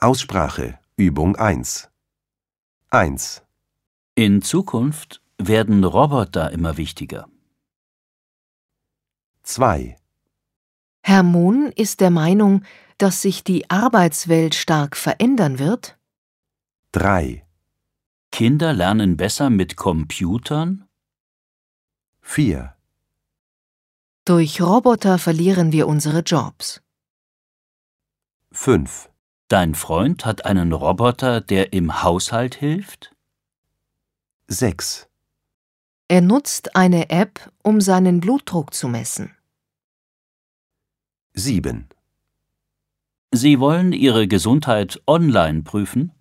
Aussprache Übung 1 1, In Zukunft werden Roboter immer wichtiger. 2, Herr Mohn ist der Meinung, dass sich die Arbeitswelt stark verändern wird. 3, Kinder lernen besser mit Computern? 4, Durch Roboter verlieren wir unsere Jobs. 5, Dein Freund hat einen Roboter, der im Haushalt hilft? 6, Er nutzt eine App, um seinen Blutdruck zu messen. 7, Sie wollen Ihre Gesundheit online prüfen?